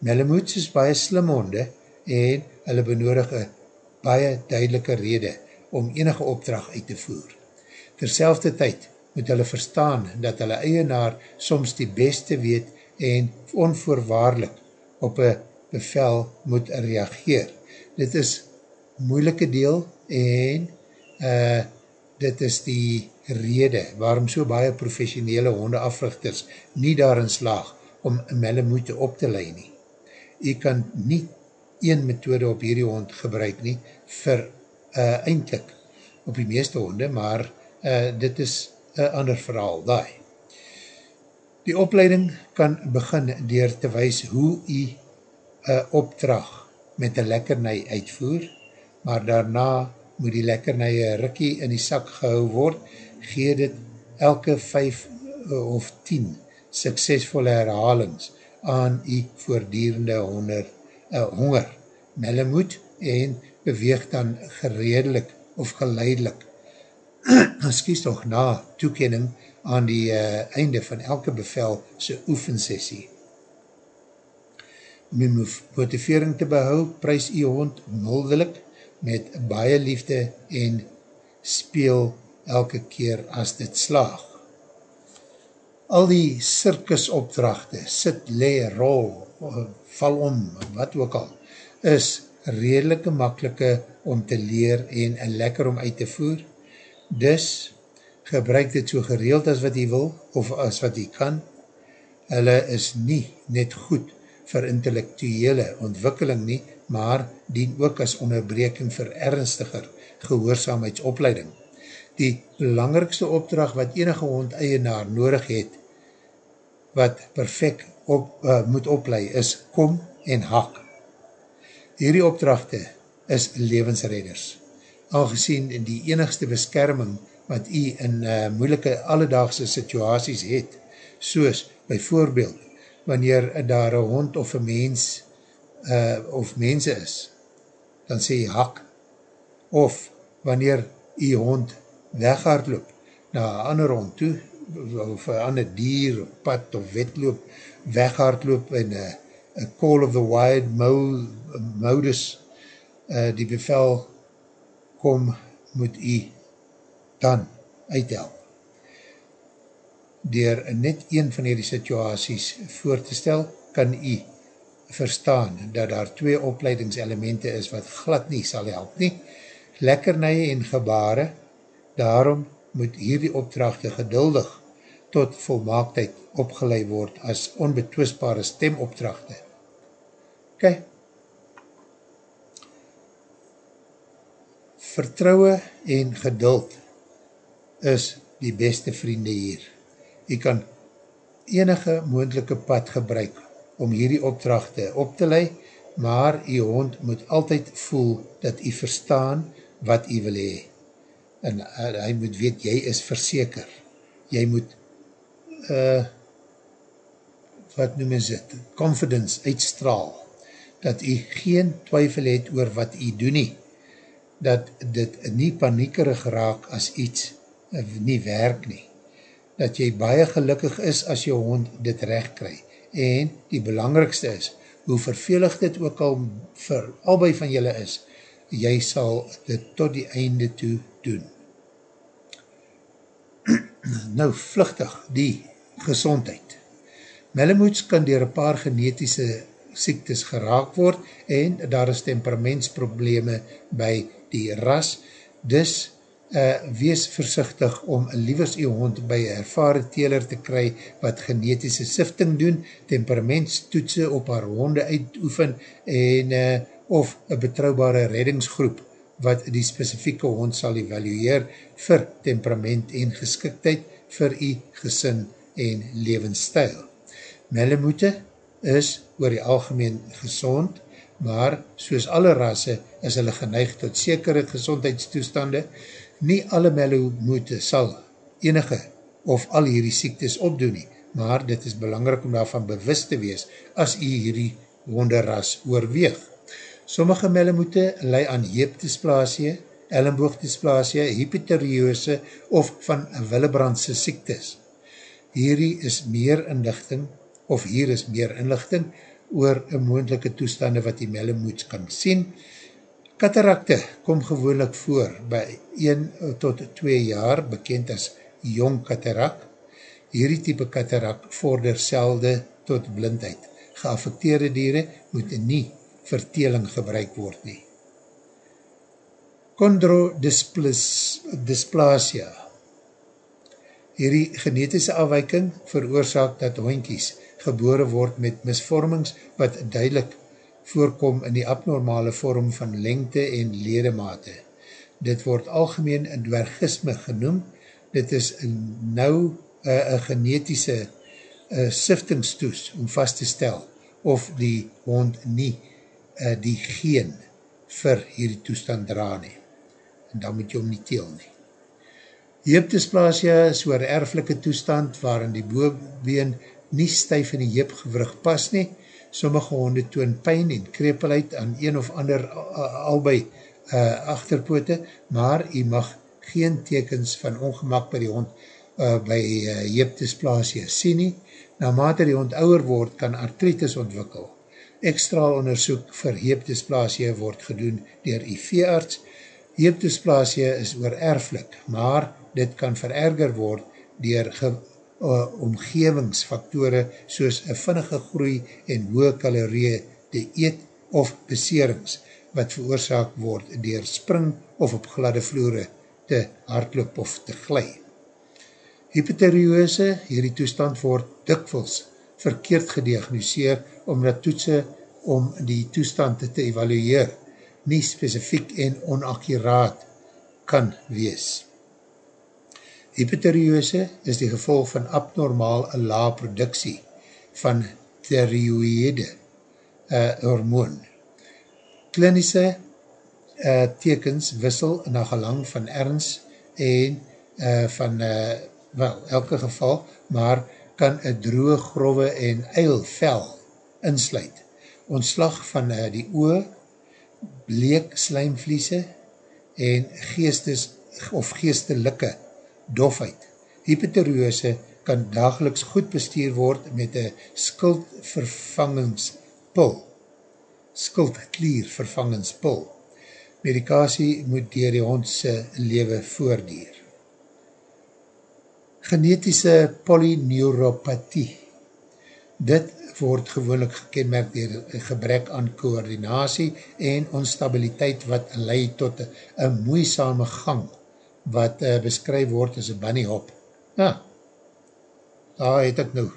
Melamoets is baie slim honde en hulle benodig een baie duidelike rede om enige opdracht uit te voer. Terselfde tyd moet hulle verstaan dat hulle eienaar soms die beste weet en onvoorwaardelik op een bevel moet reageer. Dit is moeilike deel en uh, dit is die rede waarom so baie professionele hondeafrichters nie daarin slaag om mellemoete op te leid nie. Jy kan nie een methode op hierdie hond gebruik nie, vir uh, eindelijk op die meeste honde, maar uh, dit is een ander verhaal, daai. Die opleiding kan begin dier te wees hoe jy een opdrag met een lekkernij uitvoer, maar daarna moet die lekkernij rikkie in die sak gehou word, gee dit elke 5 of 10 suksesvolle herhalings aan die voordierende honder uh, honger, mellemoed en beweeg dan geredelik of geleidelik. Skies toch na toekenning aan die uh, einde van elke bevel sy oefensessie. Om die motivering te behou, prijs die hond moldelik met baie liefde en speel elke keer as dit slaag. Al die circusopdrachte, sit, le, rol, val om, wat ook al, is redelike makkelike om te leer en, en lekker om uit te voer. Dus gebruik dit so gereeld as wat jy wil of as wat jy kan. Hulle is nie net goed vir intellectuele ontwikkeling nie, maar dien ook as onderbreking vir ernstiger gehoorzaamheidsopleiding. Die belangrikste opdracht wat enige hond eienaar nodig het, wat perfect op, uh, moet oplei, is kom en hak. Hierdie opdrachte is levensredders. Aangezien die enigste beskerming wat jy in uh, moeilike alledaagse situaties het, soos by voorbeeld, wanneer daar een hond of een mens uh, of mense is, dan sê jy hak, of wanneer jy hond weghaardloop na een ander hond toe, of een ander dier, pad, of wetloop, weghaardloop en een uh, call of the wild modus, uh, die bevel kom, moet jy dan uithelp. Door net een van die situasies voor te stel, kan u verstaan dat daar twee opleidingselemente is wat glad nie sal help nie. Lekkernije en gebare, daarom moet hierdie opdrachte geduldig tot volmaaktheid opgeleid word as onbetwisbare stemopdrachte. Kijk, vertrouwe en geduld is die beste vriende hier. Jy kan enige moendelike pad gebruik om hierdie opdrachte op te lei, maar jy hond moet altyd voel dat jy verstaan wat jy wil hee. En uh, hy moet weet, jy is verseker. Jy moet uh, wat noem is het, confidence uitstraal, dat jy geen twyfel het oor wat jy doen nie, dat dit nie paniekerig raak as iets uh, nie werk nie, dat jy baie gelukkig is as jou hond dit recht kry, en die belangrikste is, hoe vervelig dit ook al vir albei van julle is, jy sal dit tot die einde toe doen. nou, vluchtig, die gezondheid. Melamoets kan dier een paar genetische siektes geraak word en daar is temperamentsprobleme by die ras, dus uh, wees versichtig om liewers die hond by een ervare teler te kry wat genetische sifting doen, temperamentstoetse op haar honde uitoefen en uh, of een betrouwbare reddingsgroep wat die specifieke hond sal evalueer vir temperament en geskiktheid vir die gesin en levensstijl. Mellemoete is oor die algemeen gezond, maar soos alle rasse is hulle geneigd tot sekere gezondheidstoestande. Nie alle mellemoete sal enige of al hierdie siektes opdoen nie, maar dit is belangrik om daarvan bewust te wees as jy hierdie honderras oorweeg. Sommige mellemoete lei aan heepdysplasie, ellenboogdysplasie, hypotheriose of van Willebrandse siektes hierdie is meer inlichting, of hier is meer inlichting, oor een moendelike toestande wat die mellemoeds kan sien. Katarakte kom gewoonlik voor by 1 tot 2 jaar, bekend as jong katarak. Hierdie type katarak vorder selde tot blindheid. Geaffekteerde dieren moet nie verteling gebruik word nie. Chondrodysplasia Hierdie genetische afwijking veroorzaak dat hoinkies gebore word met misvormings wat duidelik voorkom in die abnormale vorm van lengte en ledemate. Dit word algemeen een dwergisme genoem. Dit is nou een genetische uh, siftingstoes om vast te stel of die hond nie uh, die geen vir hierdie toestand dra nie. En dan moet jy om nie teel nie. Heepdysplasia is oor erflike toestand waarin die boobeen nie stuif in die heepgewrug pas nie. Sommige honde toon pijn en krepelheid aan een of ander albei uh, achterpoote, maar jy mag geen tekens van ongemak by die hond uh, by uh, heepdysplasia sien nie. Na mate die hond ouwer word, kan artritis ontwikkel. Extra onderzoek vir heepdysplasia word gedoen dier IV-arts. Heepdysplasia is oor erflik, maar dit kan vererger word dier ge, uh, omgevingsfaktore soos een vinnige groei en hoge kalorieë te eet of beserings wat veroorzaak word dier spring of op gladde vloere te hardloop of te glij. Hypotheriose, hierdie toestand word dikwels verkeerd gediagnoseer omdat toetse om die toestand te evalueer nie specifiek en onakkuraat kan wees. Hypotheriose is die gevolg van abnormaal een la productie van thyroïde uh, hormoon. Klinische uh, tekens wissel na gelang van erns en uh, van, uh, wel, elke geval, maar kan een droge, grove en eil vel insluit. Ontslag van uh, die oor, bleek slijmvliese en geestes of geestelike dofheid. Hypotheriose kan dageliks goed bestuur word met een skuldvervangingspul. Skuldkliervervangingspul. Medikasie moet dier die hondse lewe voordier. Genetische polyneuropathie. Dit word gewoonlik gekenmerk dier gebrek aan koordinatie en onstabiliteit wat leid tot een moeisame gang wat uh, beskryf word as een bunny hop. Ja, daar het ek nou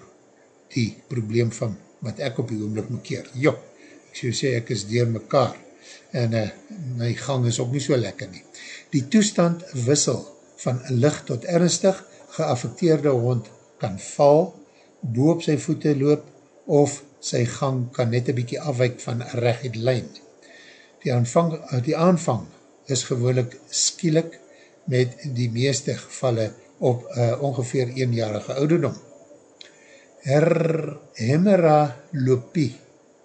die probleem van wat ek op die oomlik moet keer. Jo, ek so sê ek is dier mekaar en uh, my gang is ook nie so lekker nie. Die toestand wissel van licht tot ernstig, geaffekteerde hond kan val, boop sy voete loop, of sy gang kan net een bykie afwijk van recht lijn. Die aanvang, die aanvang is gewoonlik skielik met die meeste gevalle op uh, ongeveer eenjarige ouderdom. Her, hemeralopie,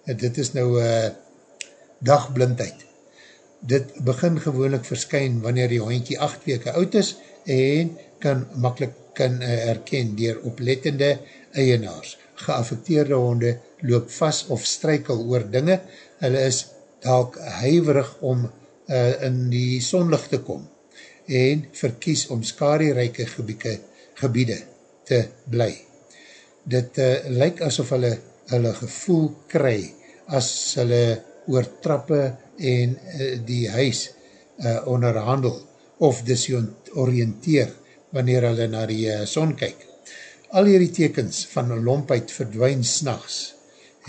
dit is nou uh, dagblindheid. Dit begin gewoonlik verskyn wanneer die hondkie 8 weke oud is en kan makkelijk kan uh, erken dier oplettende eienaars. Geaffekteerde honde loop vast of strykel oor dinge. Hulle is dalk huiverig om uh, in die sonlicht te kom en verkies om skarierijke gebieke, gebiede te bly. Dit uh, lyk asof hulle hulle gevoel kry as hulle oor trappe en uh, die huis uh, onderhandel of disoriënteer wanneer hulle na die uh, son kyk. Al hierdie tekens van lompheid verdwijn s'nachts.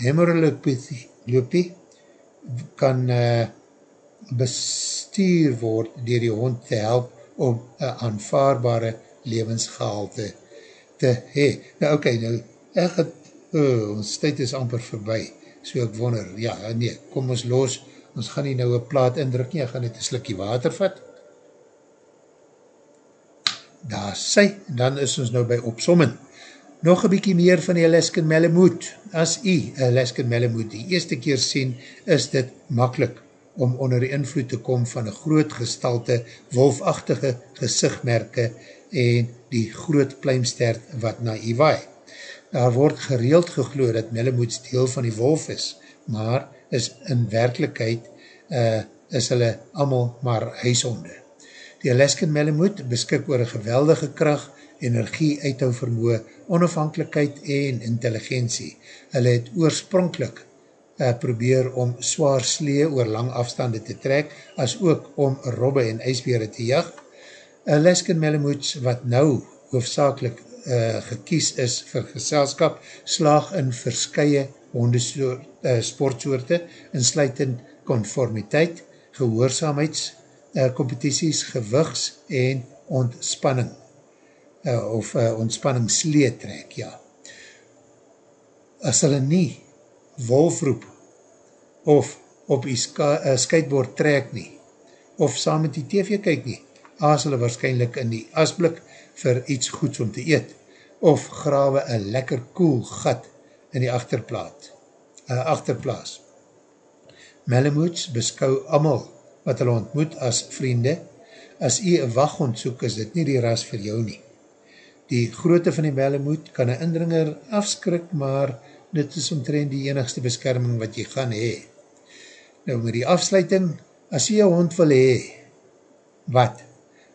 Hemorrholopie kan uh, bestuur word dier die hond te help om een aanvaarbare levensgehalte te hee. Nou oké, okay, nou ek het, oh, ons tyd is amper voorbij, so ek wonder, ja, nee, kom ons los, ons gaan nie nou een plaat indruk nie, ek gaan net een slikkie water vat. Daar sy, dan is ons nou by opsommen. Nog een bykie meer van die Alaskan Malamute. As jy Alaskan Malamute die eerste keer sien, is dit makkelijk om onder die invloed te kom van een groot gestalte, wolfachtige gezichtmerke en die groot pluimstert wat na jy waai. Daar word gereeld gegloe dat Melamoeds deel van die wolf is, maar is in werkelijkheid uh, is hulle allemaal maar huishonde. Die Alaskan Melamoed beskik oor een geweldige kracht, energie, uithou vermoe, onafhankelijkheid en intelligentie. Hulle het oorspronkelijk uh, probeer om zwaar slee oor lang afstande te trek, as ook om robbe en ijsbere te jag. Alaskan Malamoots, wat nou hoofdzakelijk uh, gekies is vir geselskap, slaag in verskye hondesportsoorte, uh, insluitend conformiteit, gehoorzaamheids, uh, gewichts en ontspanning, uh, of uh, ontspanning slee trek, ja. As hulle nie wolfroep of op die uh, skateboard trek nie, of saam met die tv kyk nie, aas hulle waarschijnlijk in die asblik vir iets goeds om te eet, of grawe een lekker koel gat in die achterplaat, uh, achterplaas. Malamoots beskou amal wat hulle ontmoet as vriende, as jy een waghond soek, is dit nie die ras vir jou nie. Die grootte van die Malamoot kan een indringer afskrik, maar dit is omtrend die enigste beskerming wat jy gaan hee. Nou met die afsluiting, as jy een hond wil hee, wat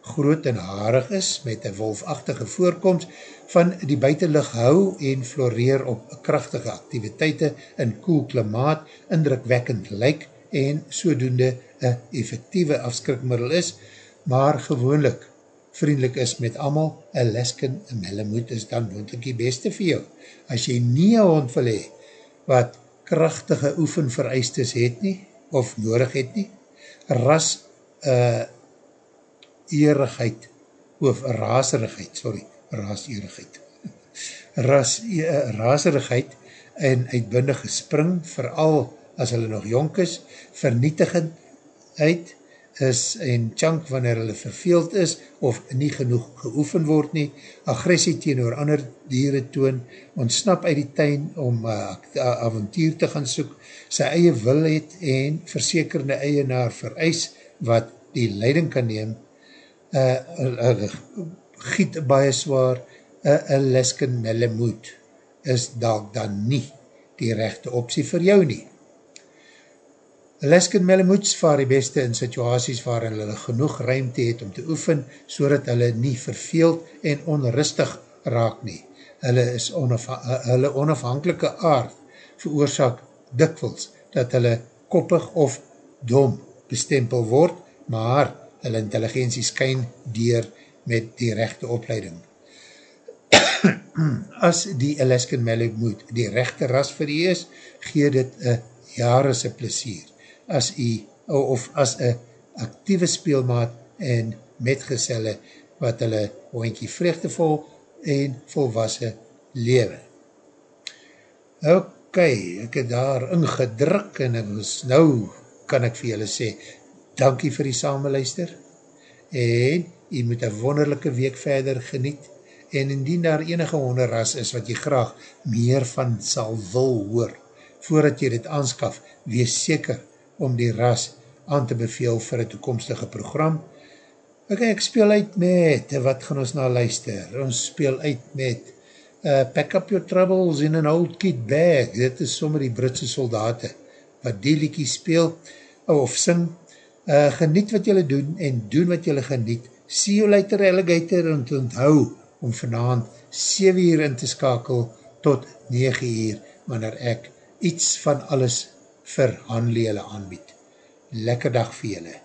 groot en harig is, met een wolfachtige voorkomst, van die buitenlig hou en floreer op krachtige activiteite in koel klimaat, indrukwekkend lyk en sodoende een effectieve afskrikmiddel is, maar gewoonlik vriendelik is met amal, een lesken, een millemoed is dan woonlik die beste vir jou. As jy nie een hond wil hee, wat krachtige oefen vereistes het nie, of nodig het nie, ras uh, eerigheid, of raserigheid, sorry, raserigheid, ras, uh, raserigheid en uitbundige spring, vooral as hulle nog jonk is, vernietigendheid, is en chunk wanneer hulle verveeld is of nie genoeg geoefen word nie, agressie teen oor ander dieren toon, ontsnap uit die tuin om uh, avontuur te gaan soek, sy eie wil het en versekerde eienaar vereis wat die leiding kan neem, uh, uh, uh, giet baie zwaar, een uh, lesken melemoed is dalk dan nie die rechte optie vir jou nie. Alaskan Malamoots vaar die beste in situaties waarin hulle genoeg ruimte het om te oefen, so dat hulle nie verveeld en onrustig raak nie. Hulle, is onafha hulle onafhankelike aard veroorzaak dikwels dat hulle koppig of dom bestempel word, maar hulle intelligentie skyn dier met die rechte opleiding. As die Alaskan Malamute die rechte ras vir die is, gee dit een jarese plesier. As die, of as een actieve speelmaat en metgezelle wat hulle hoentjie vreugdevol en volwassen lewe. Ok, ek het daar ingedruk en ek was, nou kan ek vir julle sê, dankie vir die samenluister en jy moet een wonderlijke week verder geniet en indien daar enige honderras is wat jy graag meer van sal wil hoor, voordat jy dit aanskaf, wees seker om die ras aan te beveel vir een toekomstige program. Ok, ek speel uit met, wat gaan ons na luister? Ons speel uit met uh, Pack Up Your Troubles in an Old Kid Bag. Dit is sommer die Britse soldaten wat die liekie speel of sing. Uh, geniet wat jylle doen en doen wat jylle geniet. See you later alligator en onthou om vanavond 7 uur in te skakel tot 9 uur wanneer ek iets van alles vir handlele aanbied. Lekker dag vir julle.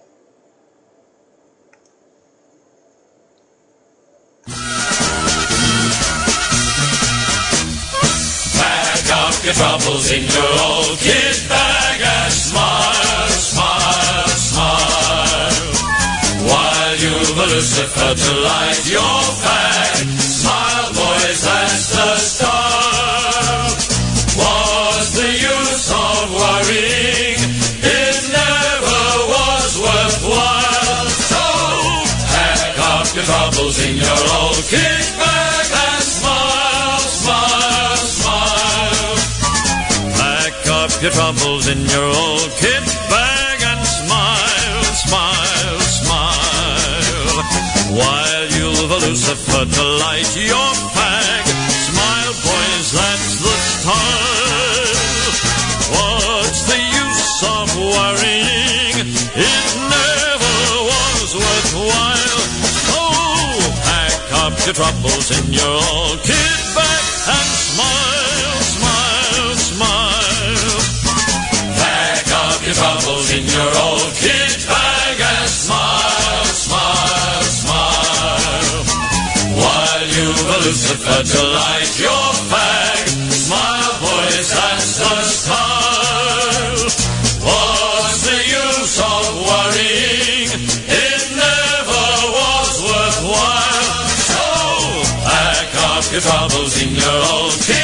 Pack up your troubles in your old kid bag and smile, smile, smile. While you've a Lucifer to light your fag, your troubles in your old kit bag and smile, smile, smile. While you've a Lucifer to light your fag, smile, boys, that's the style. What's the use of worrying? It never was worthwhile. So pack up your troubles in your old kit bag Lucifer to light your fag, smile, boys, that's the style. What's the use of worrying? It never was worthwhile. So pack up your troubles in your old kit